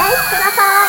返しください。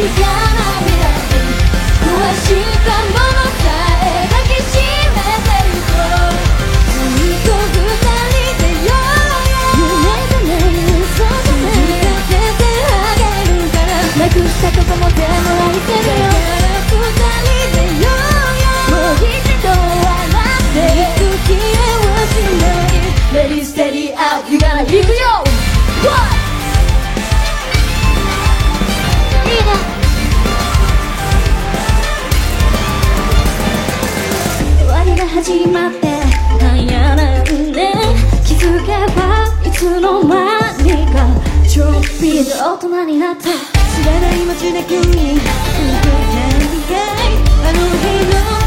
起家。始まって早なんで気づけばいつの間にかちょっぴり大人になった。知らない街でけに動いたい。あの日の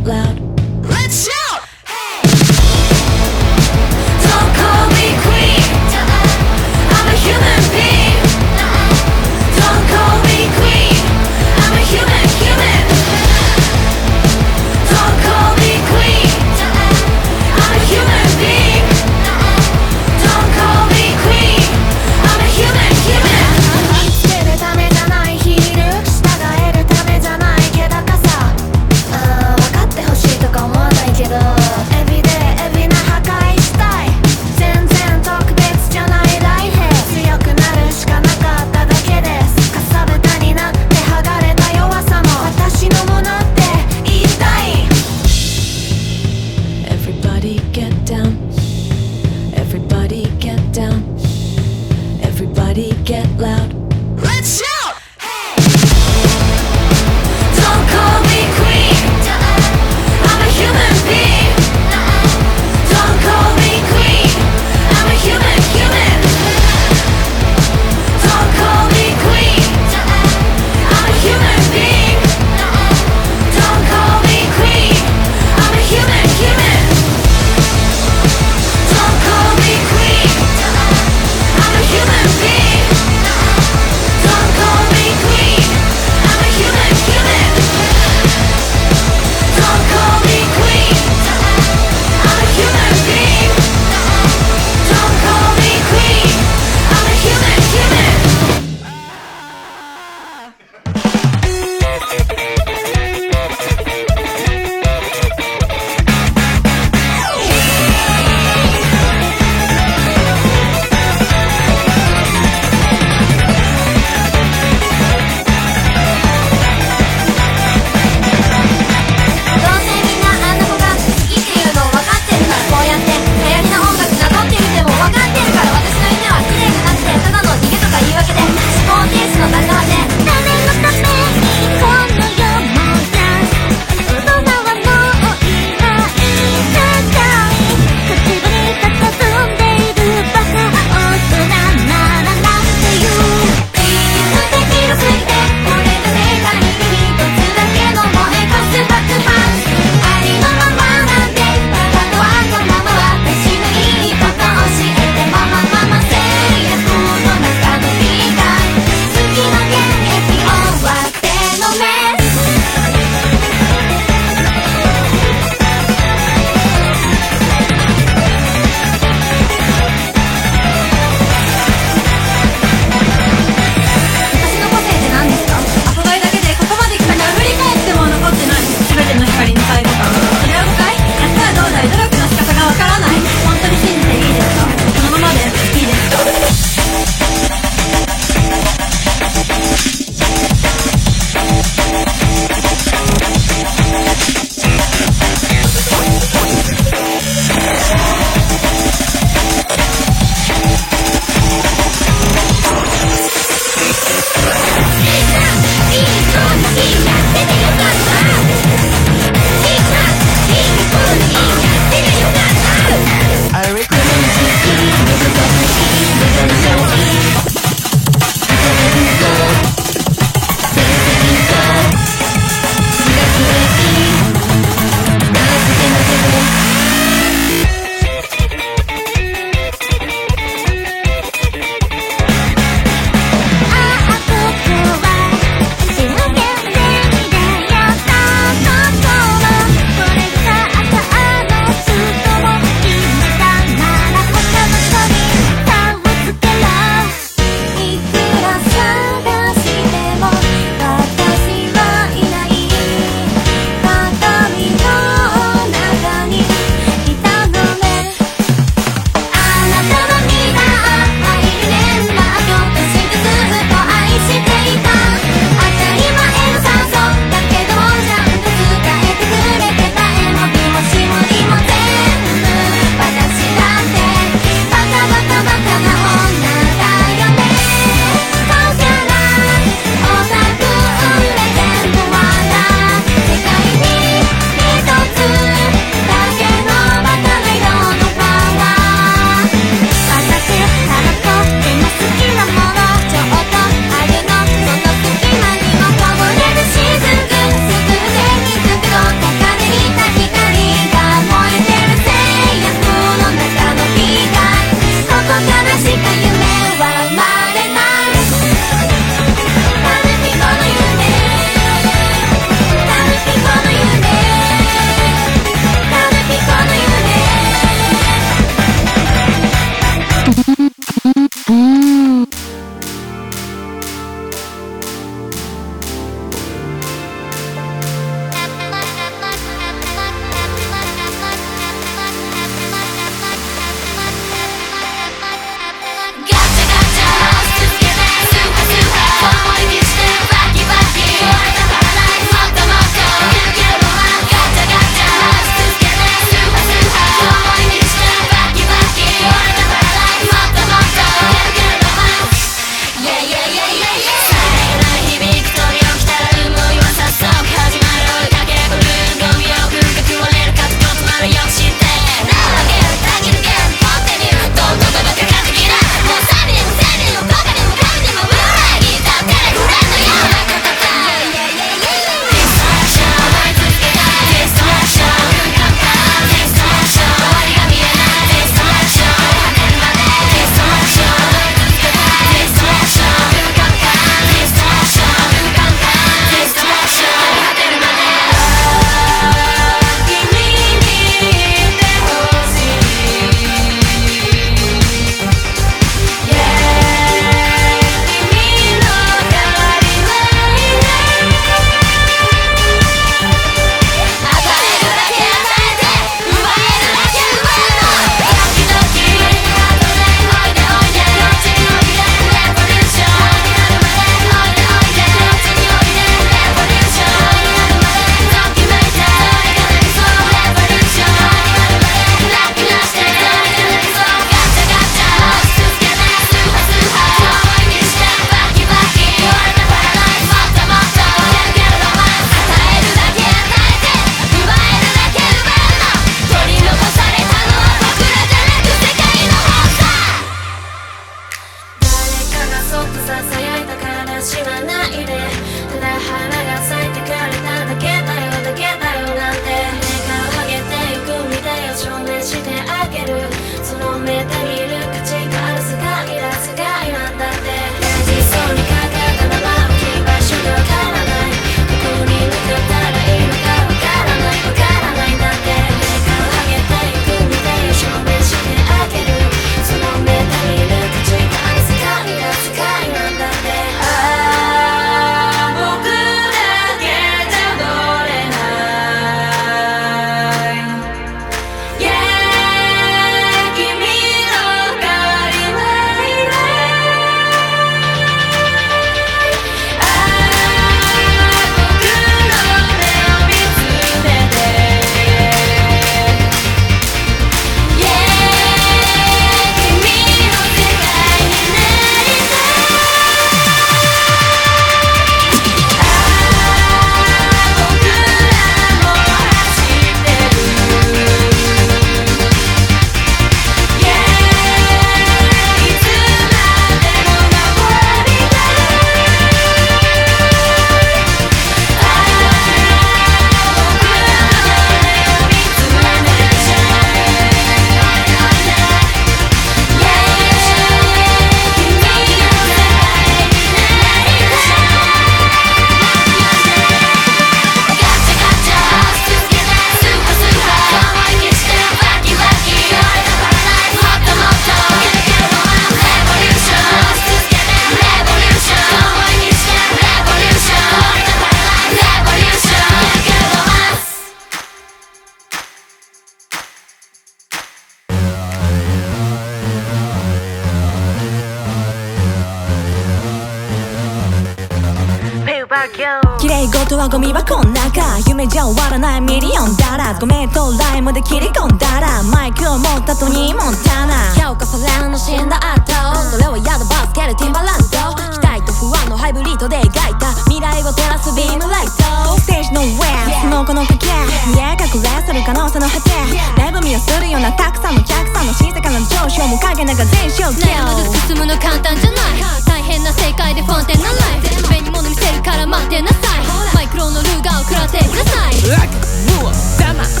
を食らってください。悪夢を黙らせ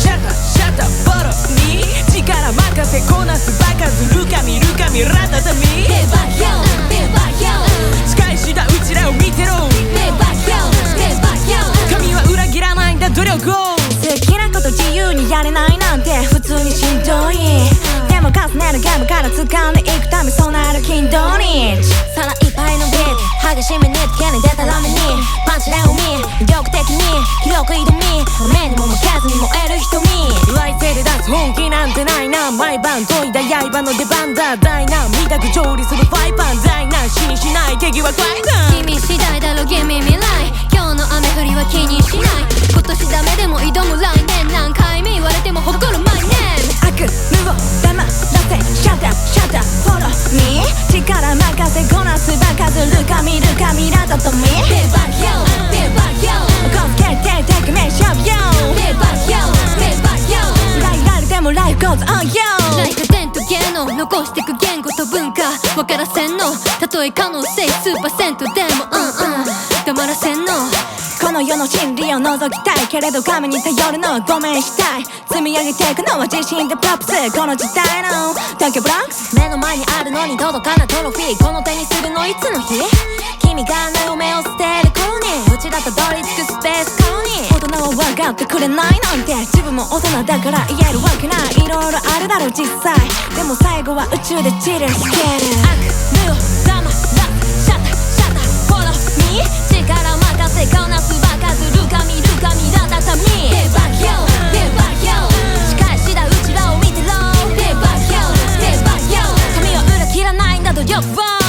シャッターシャッターフォロ。ーに力任せこなすバカずるか見るか見らたたみ。ペーパーヒョンペーパーヒョン使いしだうちらを見てろ。ペーパーヒョンペーパーヒョン神は裏切らないんだ努力を。好きなこと自由にやれないなんて普通にしんどい。でも重ねるゲームから掴んでいくため備える金土日皿いいのビート激しめにつけに出たラメにパンチで海魅力的に広く挑み目にも負けずに燃える瞳来世で出す本気なんてないな。毎晩研いだ刃の出番だ。大難見たく調理するファイパン大難死にしない敵は快感君次第だろ Give me 未来今日の雨降りは気にしない。今年ダメでも挑む来年何回目言われても誇る My name 悪夢を黙らせシャッターシャッターフォロー。に力任せこなすバカずるか見るか見らざとみペーパーヒョンペーパーヒョンこつけてテクメションよ。ペーパーヒョンペーパーヒョン裏切られてもライフ goes on yo ライフ伝と芸能残してく言語と文化。分からせんの。たとえ可能性数パーセントでも。うんうん。黙らせんの。この世の真理を覗きたいけれど神に頼るの。はごめんしたい。積み上げていくのは自信でプロップス。この時代の。東京ブロックス目の前にあるのに届かないトロフィー。この手にするのいつの日？君があの夢を捨てる頃に。うちだと取り付くスペース。コロニー大人は分かってくれないなんて自分も大人だから言えるわけない。いろいろあるだろう実際。でも最後は宇宙でチルスケール悪夢をに力任せこなすバカずるか見るか見らたたみ。ペーパーヒョンペーパーヒョン仕返しだうちらを見てろ。ペーパーヒョンペーパーヒョ髪は裏切らないんだ努力をカ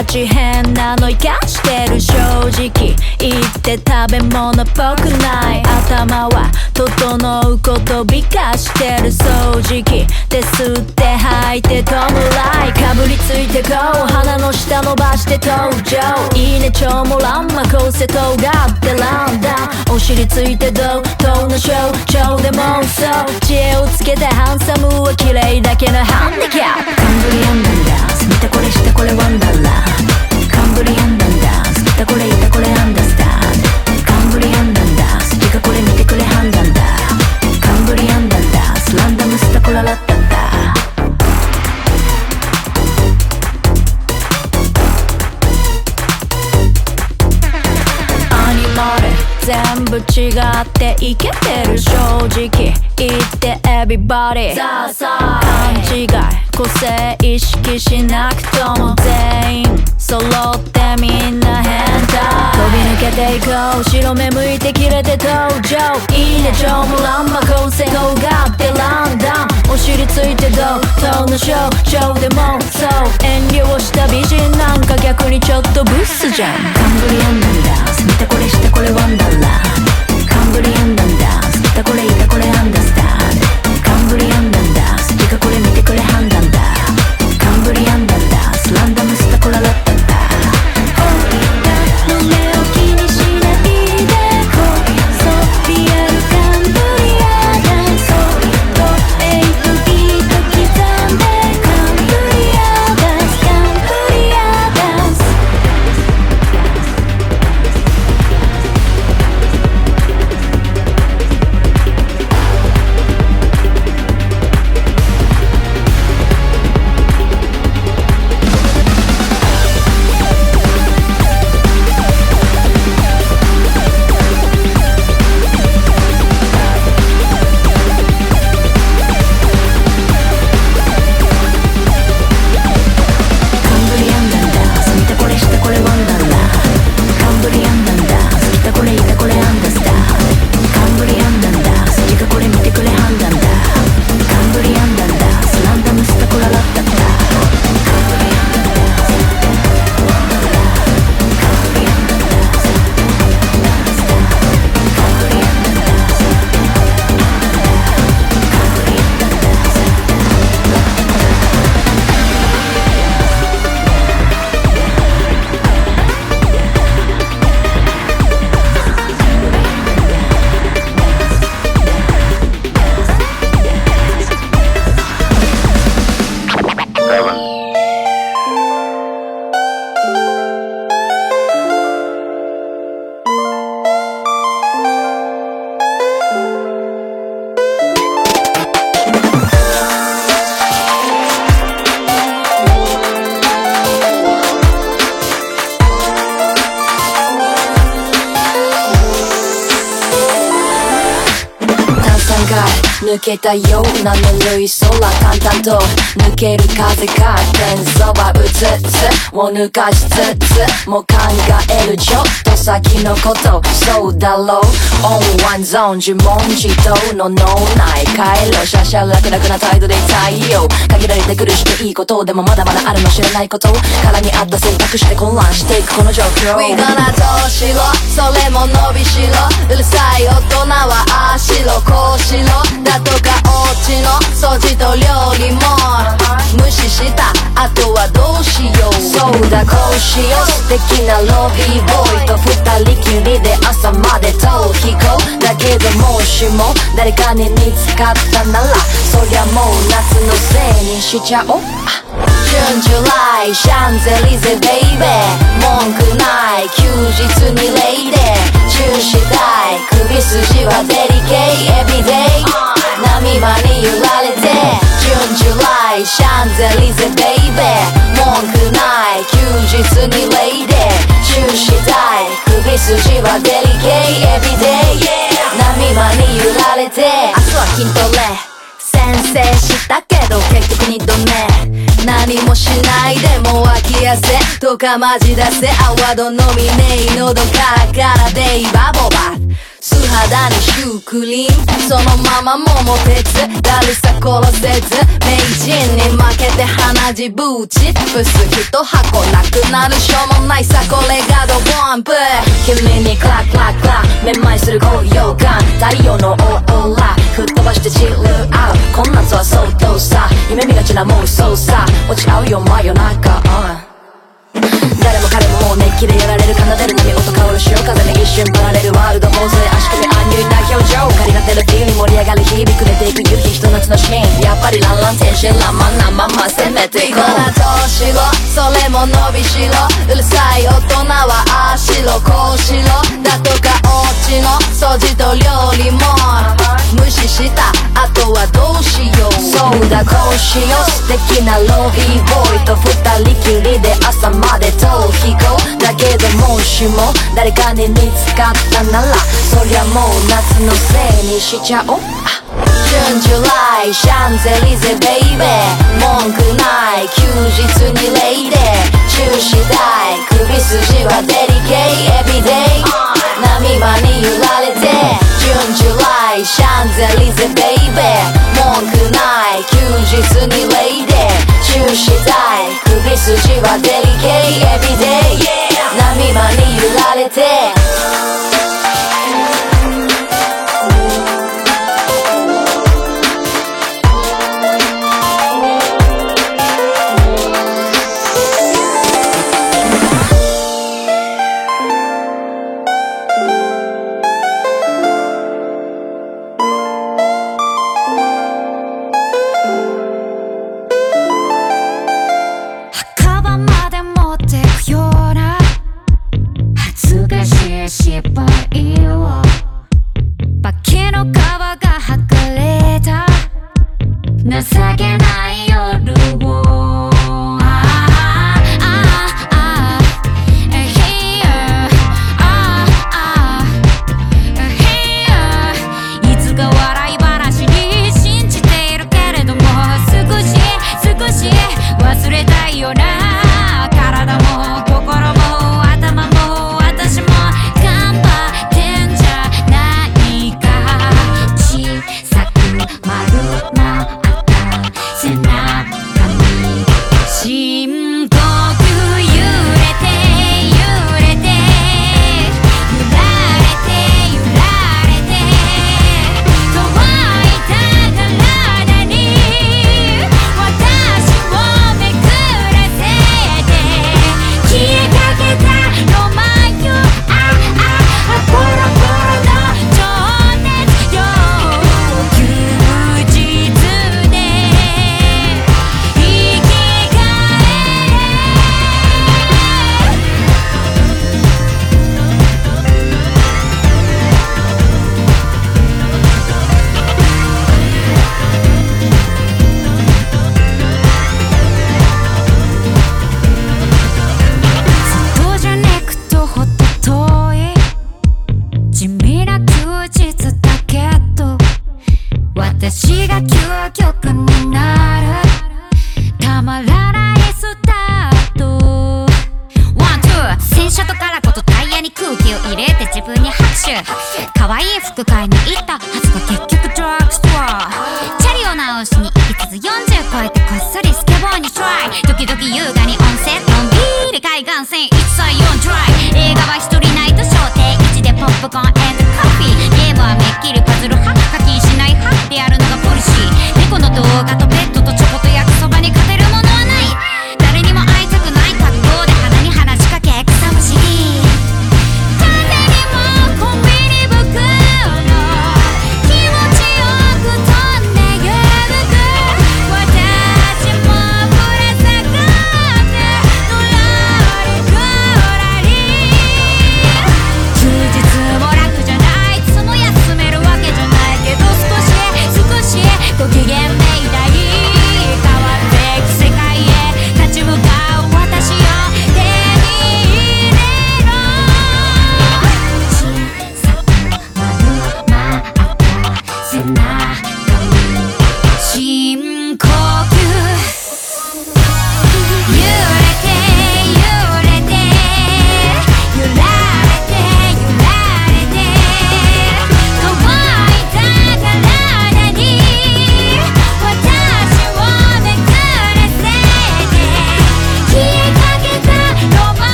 ル形変なの生かしてる正直言って食べ物っぽくない頭は整う？こと美化してる掃除機で吸って吐いて弔いかぶりついてこう鼻の下伸ばして登場いいね超もランマ構成とがってランダンお尻ついてどう？との象徴で妄想知恵をつけてハンサムは綺麗だけのハンディキャップ。たこれしたこれワンダー。ラーカンブリアンダンダンス見たこれいたこれアンダースタンカンブリアンダンダンスてかこれ見てくれ判断だ。カンブリアンダンダンスランダムスタコララッタッタ部違っていけてる正直言ってエビバディ勘違い個性意識しなくとも全員揃ってみんな変態飛び抜けていこう白目向いて切れて登場いいね超もランマ構成動画ってランダムお尻ついてどうとの象徴でもそう遠慮した美人なんか逆にちょっとブスじゃんカンブリアンダンダンス見たこれしたこれワンダーラーカンブリアンダンダー。スけたようなぬるい空淡々と抜ける風が天そばうつつもう抜かしつつもう考えるちょっと先のことそうだろう。オンワンゾーン自問自答の脳内回路シャシャ楽々な態度で太陽限られてくるしていいことでもまだまだあるの知らないこと。殻にあった選択して混乱していく。この状況。We gonna どうしろ。それも伸びしろ。うるさい大人はああしろこうしろ。だとかおうちの掃除と料理も無視した。あとはどうしよう。そうだこうしよう素敵なロビーボーイと二人きりで朝まで逃避行。だけどもしも誰かに見つかったならそりゃもう夏のせいにしちゃお。う June July シャンゼリゼ baby。文句ない休日にレイデー。チューしたい首筋はデリケイ everydaイ。波間に揺られて。ジュンジュライシャンゼリゼベイベー文句ない休日にレイデー中止たい首筋はデリケイエビデイ波間に揺られて。明日は筋トレ。先制したけど結局二度目。何もしないでも脇汗とかマジ出せ泡と飲みねえ喉カラカラでイバボバ。素肌にシュークリーム。そのまま桃鉄だるさ殺せず名人に負けて鼻血ブーチブス一箱なくなるしょうもないさこれがドボンプ。君にクラクラクラ。めまいする高揚感太陽のオーラ。吹っ飛ばしてチルアウ。トこんなとは相当さ。夢見がちな妄想さ。落ち合うよ真夜中、うん誰も彼ももう熱気でやられる奏でる波音香る潮風に一瞬パラレルワールド構成足首安入な表情借りがてるビューに盛り上がり日々暮れていく夕日ひと夏のシーンやっぱりランラン天真爛漫なまま攻めていこうなどうしろそれも伸びしろうるさい大人はああしろこうしろだとかおうちの掃除と料理も。無視した。あとはどうしよう。そうだ。こうしよう素敵なロビーボーイと二人きりで朝まで逃避行だけどもしも誰かに見つかったならそりゃもう夏のせいにしちゃおう。ジュンジュライシャンゼリゼベイベー文句ない休日にレイデー。中止たい首筋はデリケイエビデイ波間にゼリゼベイベー文句ない。休日にレイデー中止たい首筋はデリケイエビデイ波間に揺られて。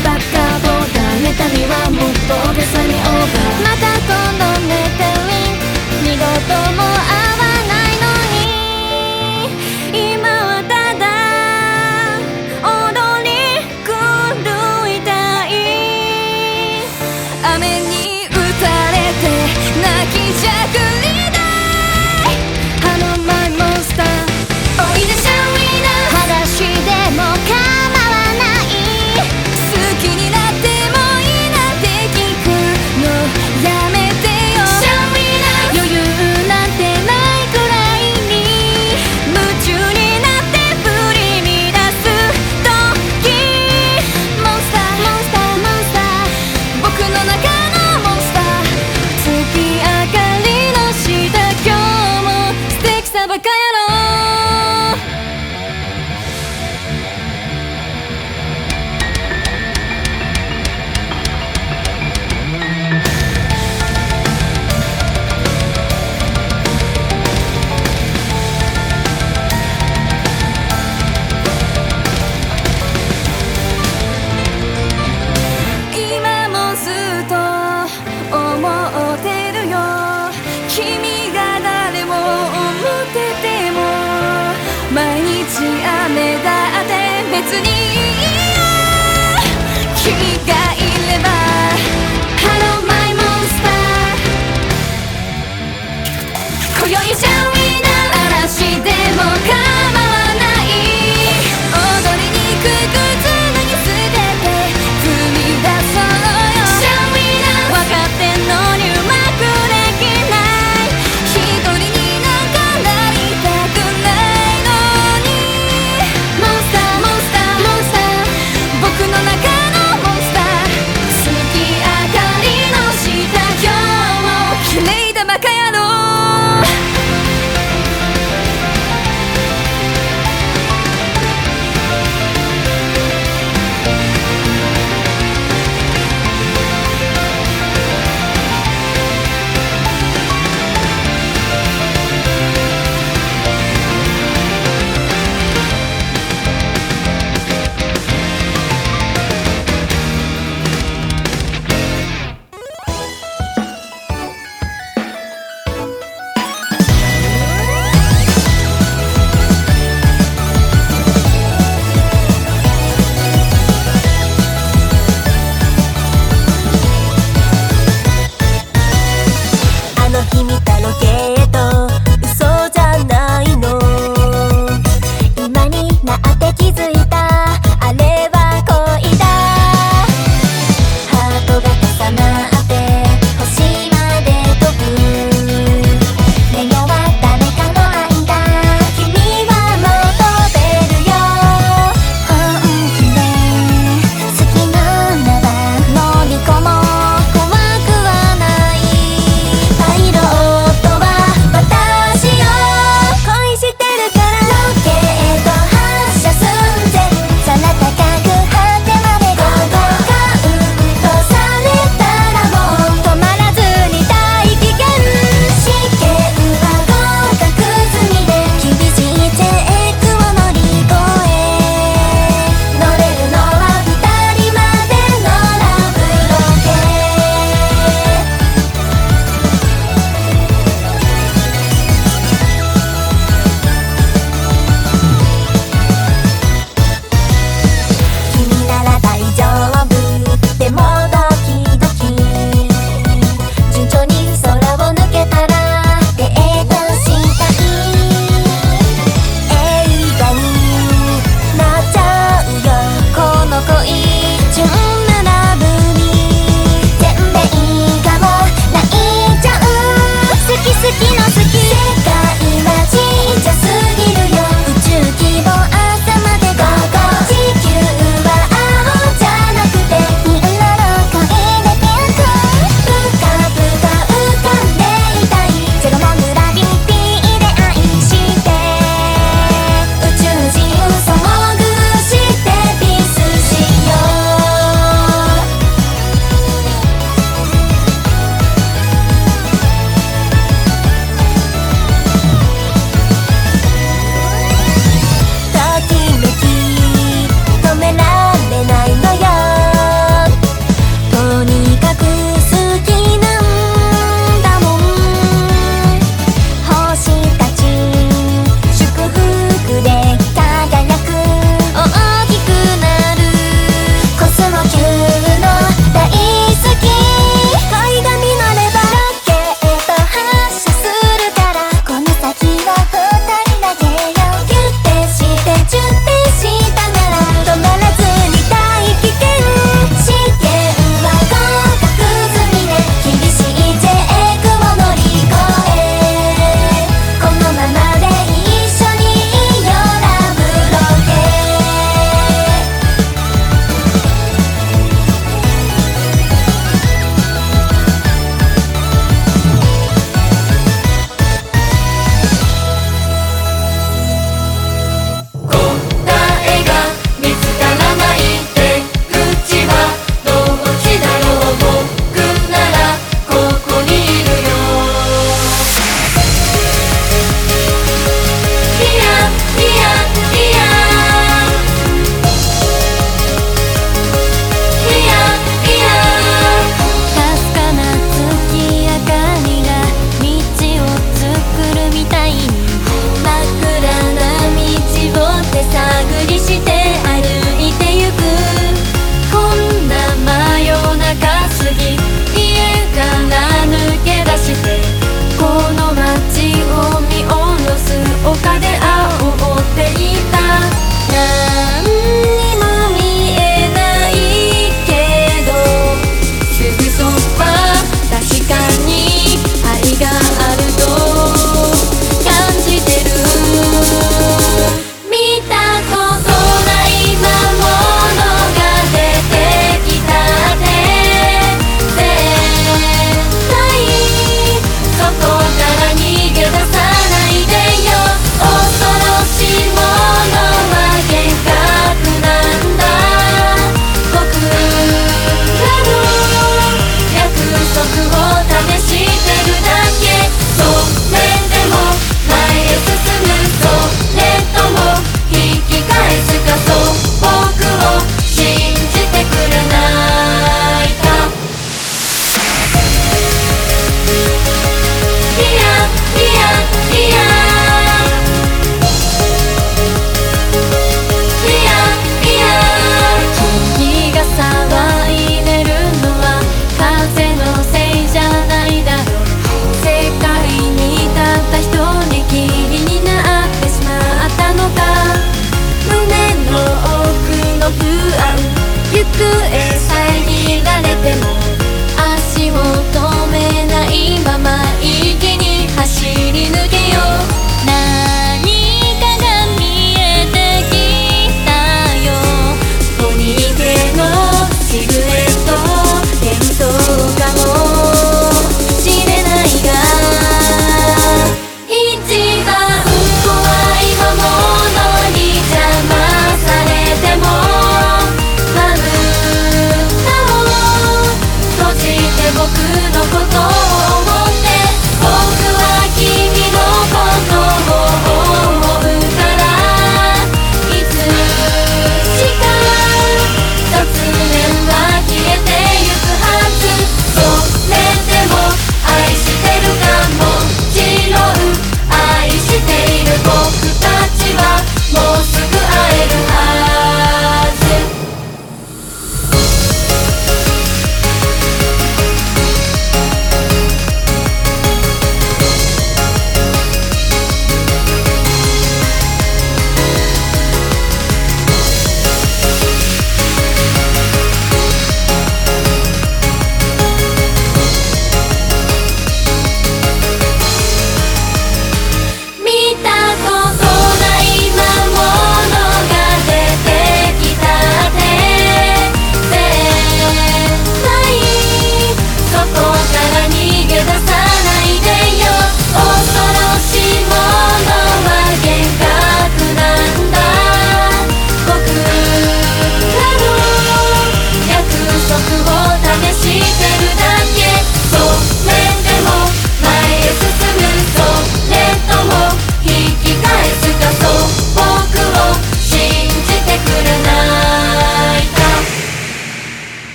ばっか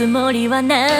つもりはない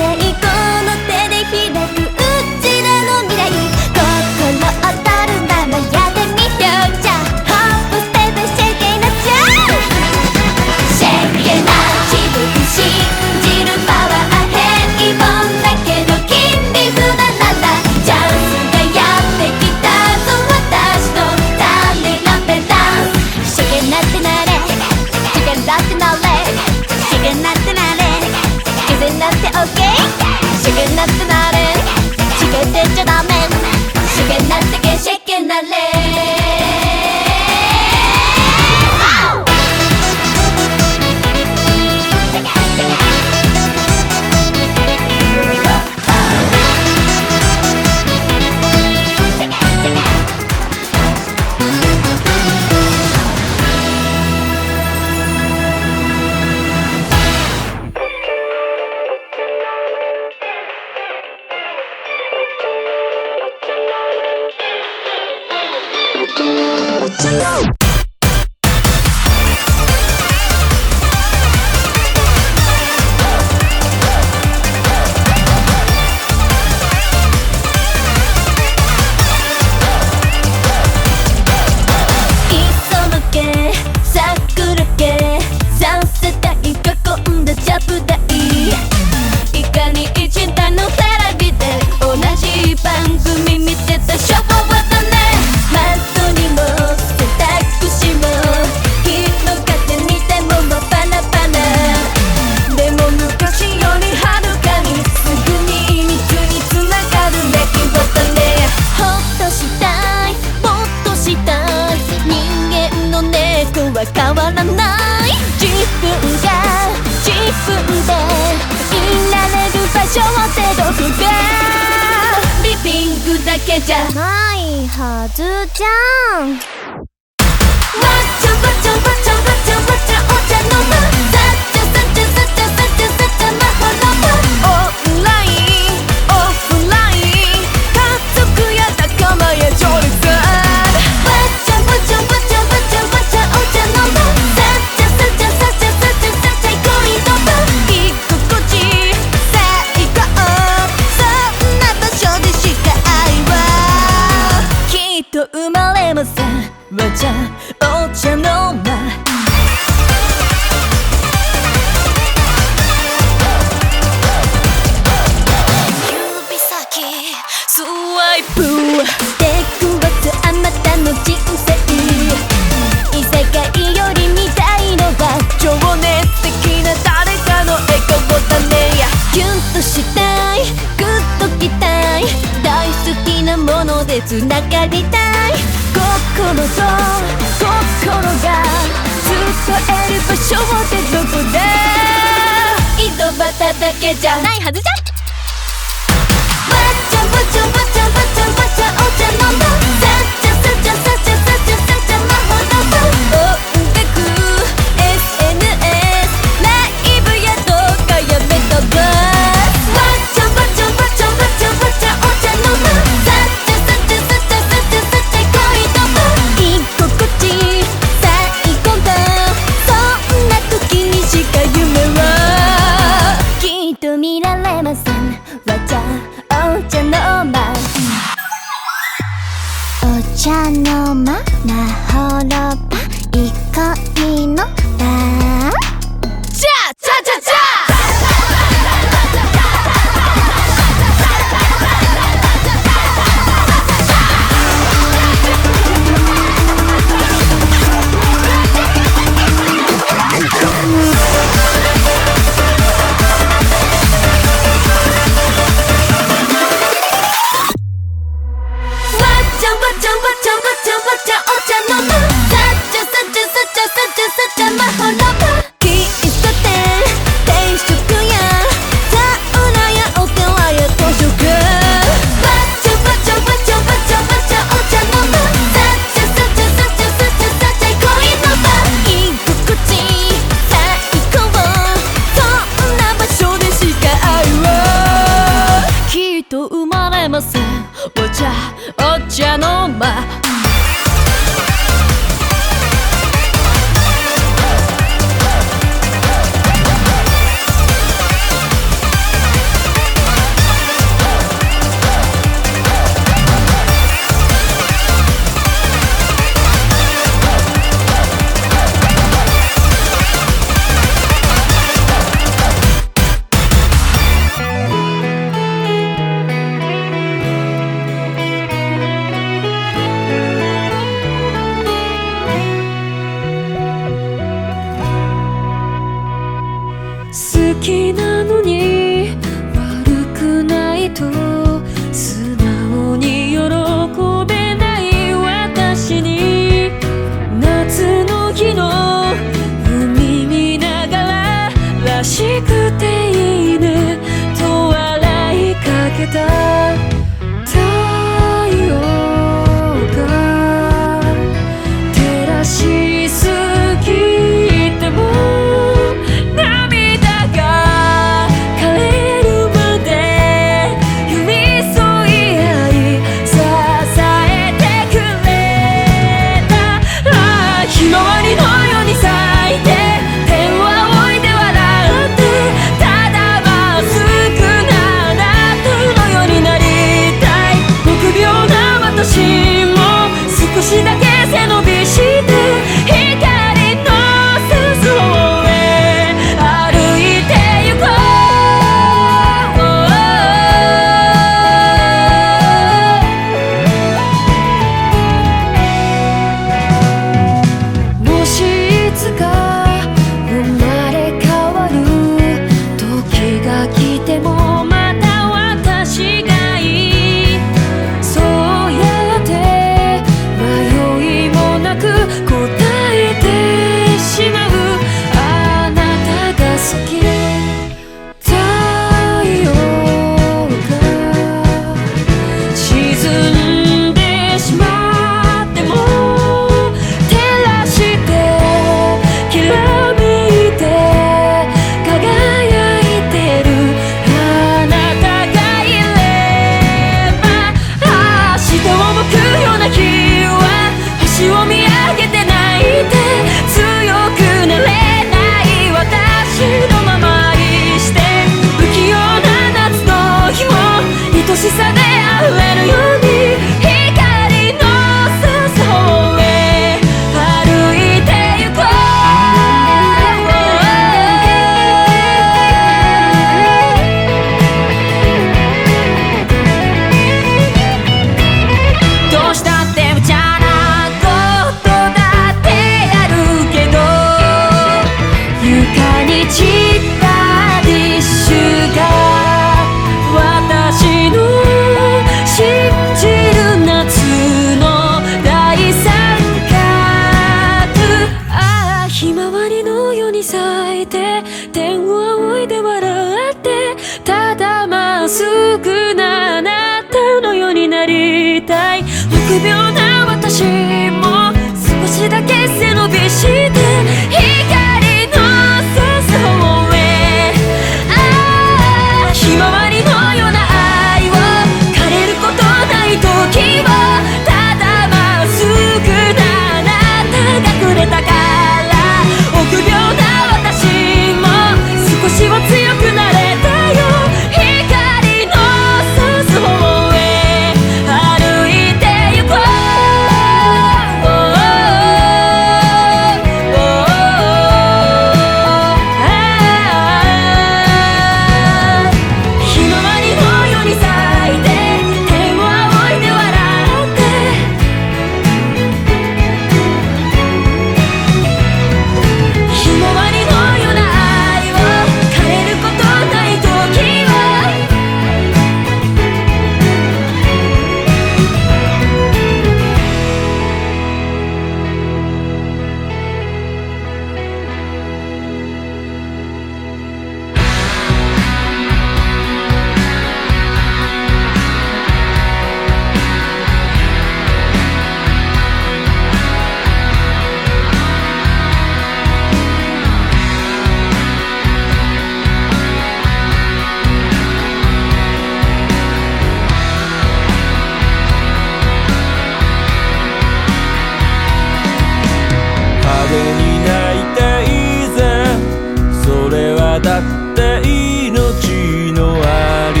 って命のあり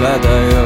方よ。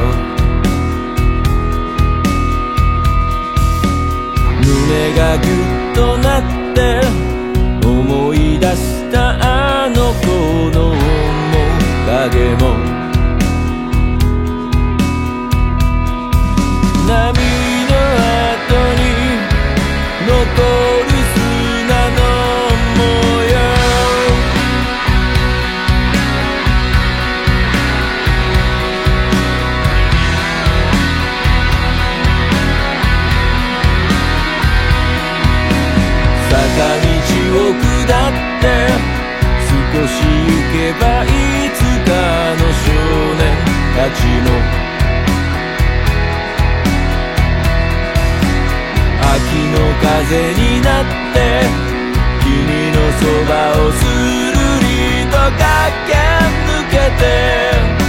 なって君のそばをするりと駆け抜けて